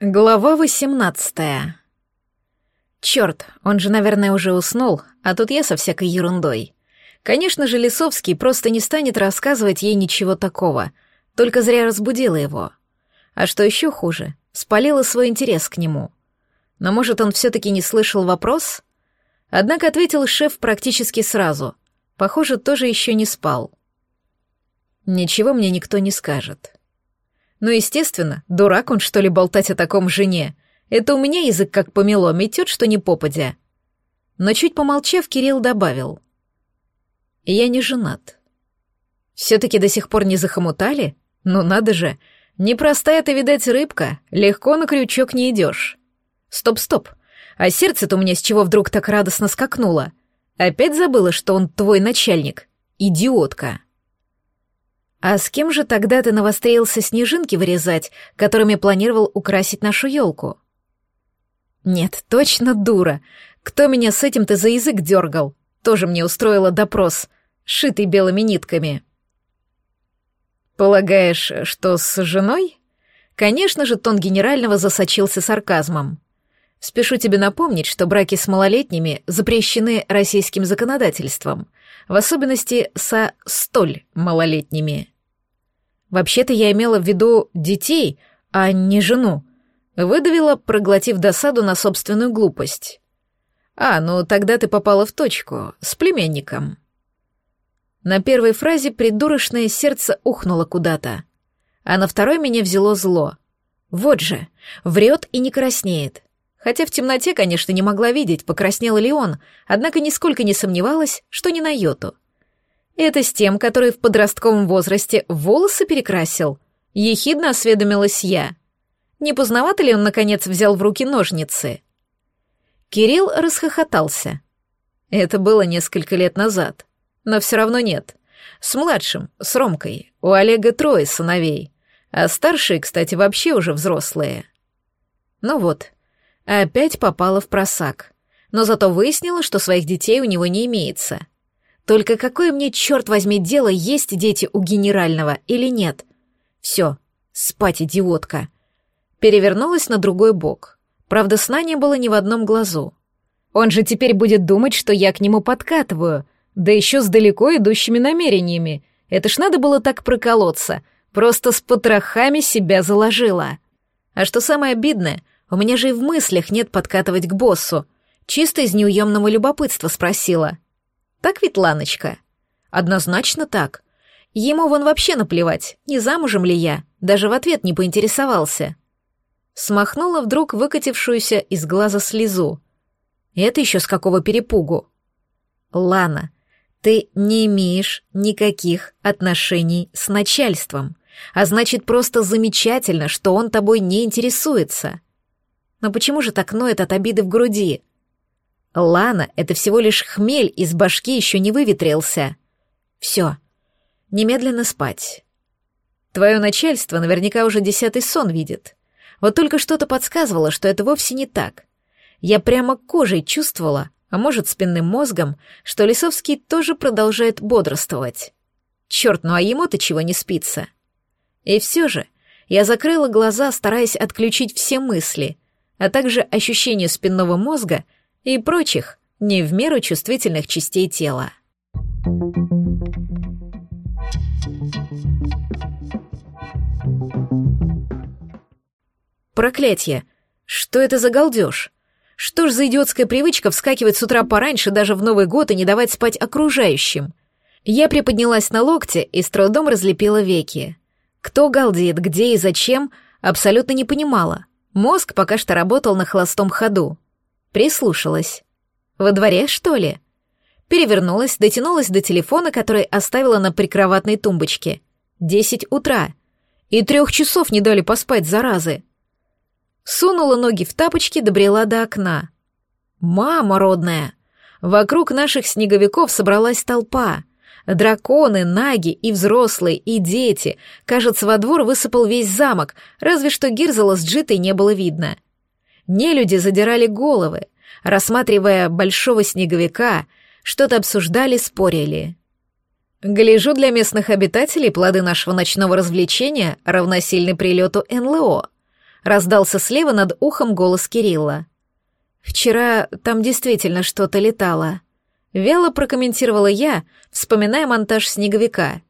Глава восемнадцатая. Черт, он же, наверное, уже уснул, а тут я со всякой ерундой. Конечно же, Лисовский просто не станет рассказывать ей ничего такого, только зря разбудила его. А что еще хуже, спалила свой интерес к нему. Но, может, он все-таки не слышал вопрос? Однако ответил шеф практически сразу. Похоже, тоже еще не спал. Ничего мне никто не скажет. Ну, естественно, дурак он, что ли, болтать о таком жене. Это у меня язык как помело, метет, что не попадя. Но чуть помолчав, Кирилл добавил. Я не женат. Все-таки до сих пор не захомутали? Ну надо же. Непростая ты, видать, рыбка. Легко на крючок не идешь. Стоп-стоп. А сердце-то у меня с чего вдруг так радостно скакнуло? Опять забыла, что он твой начальник. Идиотка. «А с кем же тогда ты навострился снежинки вырезать, которыми планировал украсить нашу елку?» «Нет, точно дура. Кто меня с этим-то за язык дергал? Тоже мне устроила допрос, шитый белыми нитками». «Полагаешь, что с женой?» Конечно же, тон генерального засочился сарказмом. Спешу тебе напомнить, что браки с малолетними запрещены российским законодательством, в особенности со столь малолетними. Вообще-то я имела в виду детей, а не жену. Выдавила, проглотив досаду на собственную глупость. А, ну тогда ты попала в точку, с племянником. На первой фразе придурочное сердце ухнуло куда-то, а на второй меня взяло зло. Вот же, врет и не краснеет. Хотя в темноте, конечно, не могла видеть, покраснел ли он, однако нисколько не сомневалась, что не на йоту. Это с тем, который в подростковом возрасте волосы перекрасил. Ехидно осведомилась я. Не поздновато ли он, наконец, взял в руки ножницы? Кирилл расхохотался. Это было несколько лет назад. Но все равно нет. С младшим, с Ромкой. У Олега трое сыновей. А старшие, кстати, вообще уже взрослые. Ну вот, опять попала в просак. Но зато выяснила, что своих детей у него не имеется — только какое мне, черт возьми, дело, есть дети у генерального или нет? Все, спать, идиотка. Перевернулась на другой бок. Правда, сна не было ни в одном глазу. Он же теперь будет думать, что я к нему подкатываю, да еще с далеко идущими намерениями. Это ж надо было так проколоться. Просто с потрохами себя заложила. А что самое обидное, у меня же и в мыслях нет подкатывать к боссу. Чисто из неуемного любопытства спросила — так ведь, Ланочка? Однозначно так. Ему вон вообще наплевать, не замужем ли я, даже в ответ не поинтересовался. Смахнула вдруг выкатившуюся из глаза слезу. Это еще с какого перепугу? Лана, ты не имеешь никаких отношений с начальством, а значит, просто замечательно, что он тобой не интересуется. Но почему же так ноет от обиды в груди? Лана — это всего лишь хмель из башки еще не выветрился. Все. Немедленно спать. Твое начальство наверняка уже десятый сон видит. Вот только что-то подсказывало, что это вовсе не так. Я прямо кожей чувствовала, а может, спинным мозгом, что Лисовский тоже продолжает бодрствовать. Черт, ну а ему-то чего не спится? И все же я закрыла глаза, стараясь отключить все мысли, а также ощущение спинного мозга — и прочих, не в меру чувствительных частей тела. Проклятье! Что это за галдеж? Что ж за идиотская привычка вскакивать с утра пораньше даже в Новый год и не давать спать окружающим? Я приподнялась на локте и с трудом разлепила веки. Кто галдеет, где и зачем, абсолютно не понимала. Мозг пока что работал на холостом ходу. Прислушалась. Во дворе, что ли? Перевернулась, дотянулась до телефона, который оставила на прикроватной тумбочке. Десять утра. И трех часов не дали поспать, заразы. Сунула ноги в тапочки, добрела до окна. Мама родная! Вокруг наших снеговиков собралась толпа. Драконы, наги и взрослые, и дети. Кажется, во двор высыпал весь замок, разве что Гирзела с Джитой не было видно. Нелюди задирали головы, рассматривая большого снеговика, что-то обсуждали, спорили. Гляжу, для местных обитателей плоды нашего ночного развлечения равносильны прилету НЛО. раздался слева над ухом голос Кирилла. «Вчера там действительно что-то летало», — вяло прокомментировала я, вспоминая монтаж снеговика.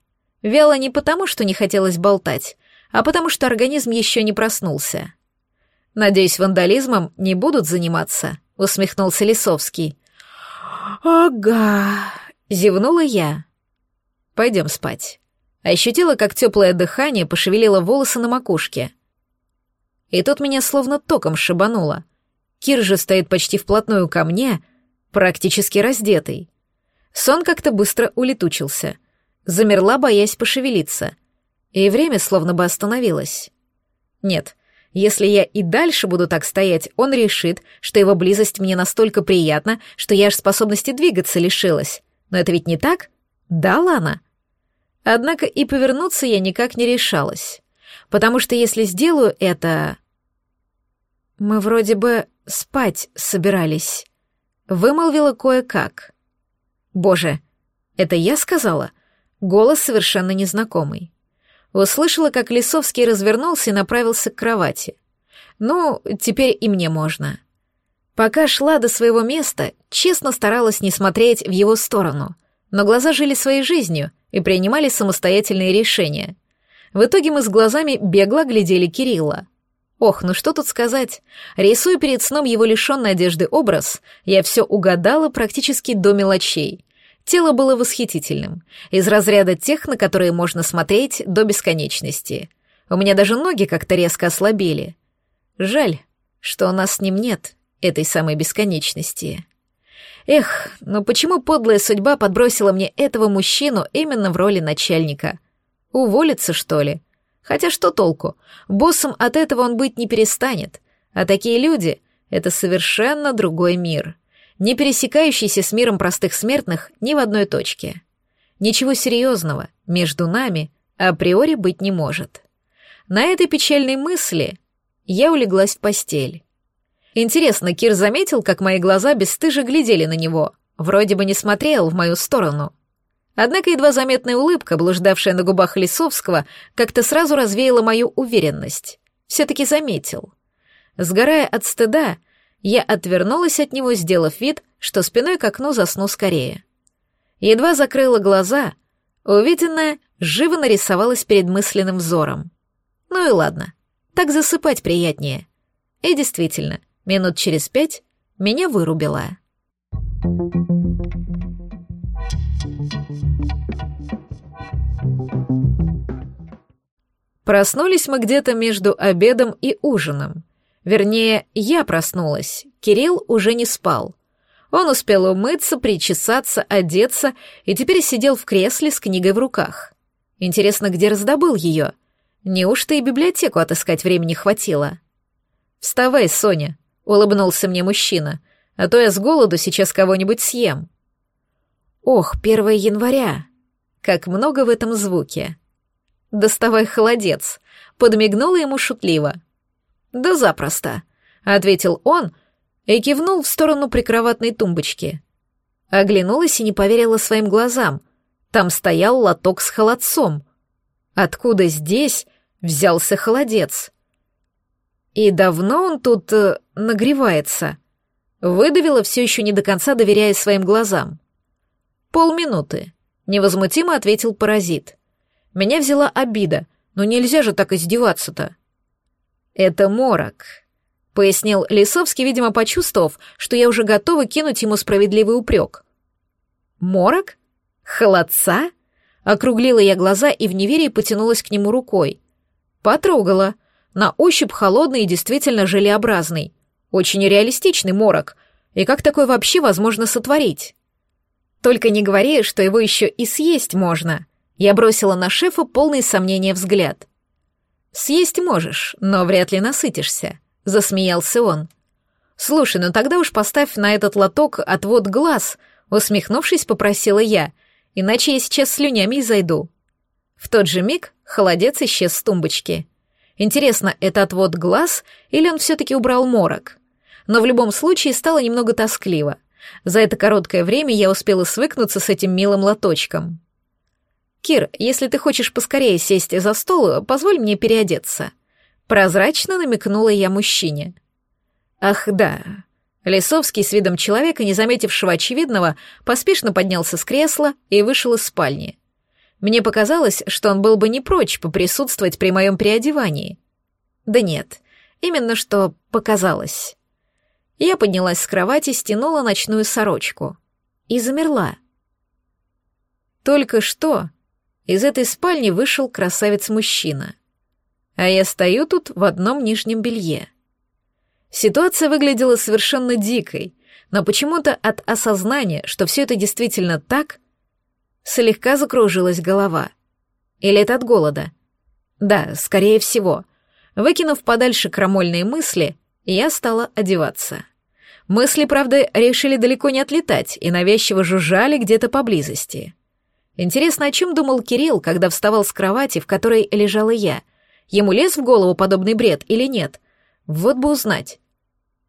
Вяло не потому, что не хотелось болтать, а потому что организм еще не проснулся. «Надеюсь, вандализмом не будут заниматься», — усмехнулся Лисовский. «Ага», — зевнула я. «Пойдем спать». Ощутила, как теплое дыхание пошевелило волосы на макушке. И тут меня словно током шибануло. Кир же стоит почти вплотную ко мне, практически раздетый. Сон как-то быстро улетучился. Замерла, боясь пошевелиться. И время словно бы остановилось. Нет, если я и дальше буду так стоять, он решит, что его близость мне настолько приятна, что я аж способности двигаться лишилась. Но это ведь не так? Да, Лана? Однако и повернуться я никак не решалась. Потому что если сделаю это... Мы вроде бы спать собирались. Вымолвила кое-как. Боже, это я сказала? Голос совершенно незнакомый. Услышала, как Лисовский развернулся и направился к кровати. Ну, теперь и мне можно. Пока шла до своего места, честно старалась не смотреть в его сторону, но глаза жили своей жизнью и принимали самостоятельные решения. В итоге мы с глазами бегло глядели Кирилла. Ох, ну что тут сказать. Рисуя перед сном его лишенной одежды образ, я все угадала практически до мелочей. Тело было восхитительным, из разряда тех, на которые можно смотреть до бесконечности. У меня даже ноги как-то резко ослабели. Жаль, что у нас с ним нет этой самой бесконечности. Эх, но почему подлая судьба подбросила мне этого мужчину именно в роли начальника? Уволиться, что ли? Хотя что толку? Боссом от этого он быть не перестанет. А такие люди — это совершенно другой мир не пересекающийся с миром простых смертных ни в одной точке. Ничего серьезного между нами априори быть не может. На этой печальной мысли я улеглась в постель. Интересно, Кир заметил, как мои глаза бесстыже глядели на него, вроде бы не смотрел в мою сторону. Однако едва заметная улыбка, блуждавшая на губах Лисовского, как-то сразу развеяла мою уверенность. Все-таки заметил. Сгорая от стыда, я отвернулась от него, сделав вид, что спиной к окну засну скорее. Едва закрыла глаза, увиденное живо нарисовалось перед мысленным взором. Ну и ладно, так засыпать приятнее. И действительно, минут через пять меня вырубило. Проснулись мы где-то между обедом и ужином. Вернее, я проснулась, Кирилл уже не спал. Он успел умыться, причесаться, одеться и теперь сидел в кресле с книгой в руках. Интересно, где раздобыл ее? Неужто и библиотеку отыскать времени хватило? «Вставай, Соня», — улыбнулся мне мужчина, «а то я с голоду сейчас кого-нибудь съем». Ох, 1 января! Как много в этом звуке. «Доставай холодец», — подмигнула ему шутливо. «Да запросто», — ответил он и кивнул в сторону прикроватной тумбочки. Оглянулась и не поверила своим глазам. Там стоял лоток с холодцом. Откуда здесь взялся холодец? И давно он тут э, нагревается? Выдавила все еще не до конца, доверяя своим глазам. Полминуты. Невозмутимо ответил паразит. Меня взяла обида, но нельзя же так издеваться-то. «Это морок», — пояснил Лисовский, видимо, почувствовав, что я уже готова кинуть ему справедливый упрек. «Морок? Холодца?» Округлила я глаза и в неверии потянулась к нему рукой. Потрогала. На ощупь холодный и действительно желеобразный. Очень реалистичный морок. И как такое вообще возможно сотворить? Только не говори, что его еще и съесть можно. Я бросила на шефа полный сомнения взгляд. «Съесть можешь, но вряд ли насытишься», — засмеялся он. «Слушай, ну тогда уж поставь на этот лоток отвод глаз», — усмехнувшись, попросила я, «иначе я сейчас слюнями зайду». В тот же миг холодец исчез с тумбочки. Интересно, это отвод глаз или он все-таки убрал морок? Но в любом случае стало немного тоскливо. За это короткое время я успела свыкнуться с этим милым лоточком. «Кир, если ты хочешь поскорее сесть за стол, позволь мне переодеться». Прозрачно намекнула я мужчине. Ах, да. Лисовский с видом человека, не заметившего очевидного, поспешно поднялся с кресла и вышел из спальни. Мне показалось, что он был бы не прочь поприсутствовать при моем переодевании. Да нет, именно что показалось. Я поднялась с кровати, стянула ночную сорочку. И замерла. Только что из этой спальни вышел красавец-мужчина. А я стою тут в одном нижнем белье. Ситуация выглядела совершенно дикой, но почему-то от осознания, что все это действительно так, слегка закружилась голова. Или это от голода? Да, скорее всего. Выкинув подальше крамольные мысли, я стала одеваться. Мысли, правда, решили далеко не отлетать и навязчиво жужжали где-то поблизости. Интересно, о чем думал Кирилл, когда вставал с кровати, в которой лежала я? Ему лез в голову подобный бред или нет? Вот бы узнать.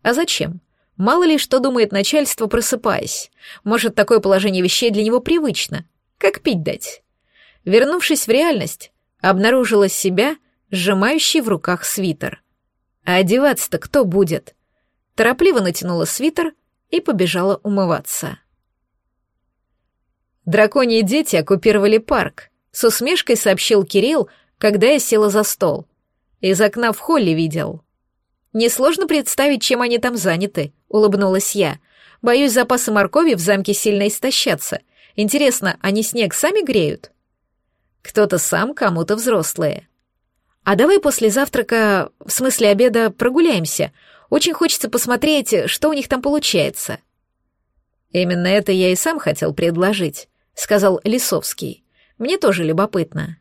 А зачем? Мало ли что думает начальство, просыпаясь. Может, такое положение вещей для него привычно. Как пить дать? Вернувшись в реальность, обнаружила себя, сжимающей в руках свитер. А одеваться-то кто будет? Торопливо натянула свитер и побежала умываться. Драконьи дети оккупировали парк, с усмешкой сообщил Кирилл, когда я села за стол. Из окна в холле видел. Несложно представить, чем они там заняты, улыбнулась я. Боюсь, запасы моркови в замке сильно истощатся. Интересно, они снег сами греют? Кто-то сам, кому-то взрослые. А давай после завтрака, в смысле обеда, прогуляемся. Очень хочется посмотреть, что у них там получается. Именно это я и сам хотел предложить сказал Лисовский. Мне тоже любопытно.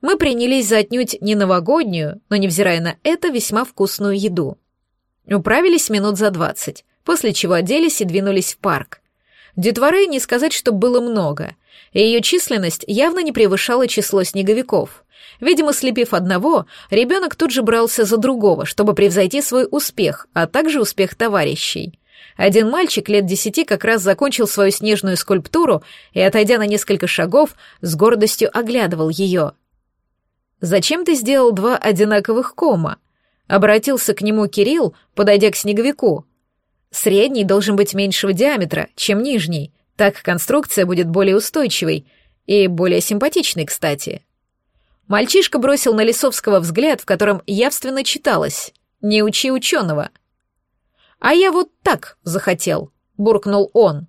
Мы принялись за отнюдь не новогоднюю, но, невзирая на это, весьма вкусную еду. Управились минут за двадцать, после чего оделись и двинулись в парк. Детворы не сказать, что было много, и ее численность явно не превышала число снеговиков. Видимо, слепив одного, ребенок тут же брался за другого, чтобы превзойти свой успех, а также успех товарищей. Один мальчик лет десяти как раз закончил свою снежную скульптуру и, отойдя на несколько шагов, с гордостью оглядывал ее. «Зачем ты сделал два одинаковых кома?» — обратился к нему Кирилл, подойдя к снеговику. «Средний должен быть меньшего диаметра, чем нижний, так конструкция будет более устойчивой и более симпатичной, кстати». Мальчишка бросил на Лисовского взгляд, в котором явственно читалось «Не учи ученого», «А я вот так захотел», — буркнул он.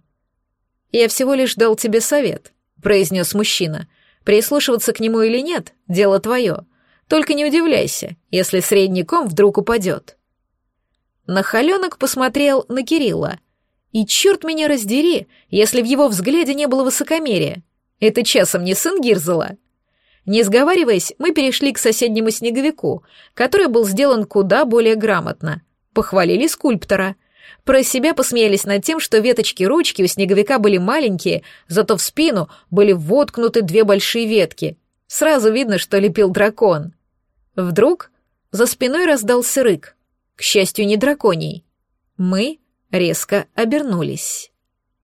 «Я всего лишь дал тебе совет», — произнес мужчина. «Прислушиваться к нему или нет — дело твое. Только не удивляйся, если средняком вдруг упадет». Нахаленок посмотрел на Кирилла. И черт меня раздери, если в его взгляде не было высокомерия. Это часом не сын Гирзела. Не сговариваясь, мы перешли к соседнему снеговику, который был сделан куда более грамотно похвалили скульптора. Про себя посмеялись над тем, что веточки-ручки у снеговика были маленькие, зато в спину были воткнуты две большие ветки. Сразу видно, что лепил дракон. Вдруг за спиной раздался рык. К счастью, не драконий. Мы резко обернулись.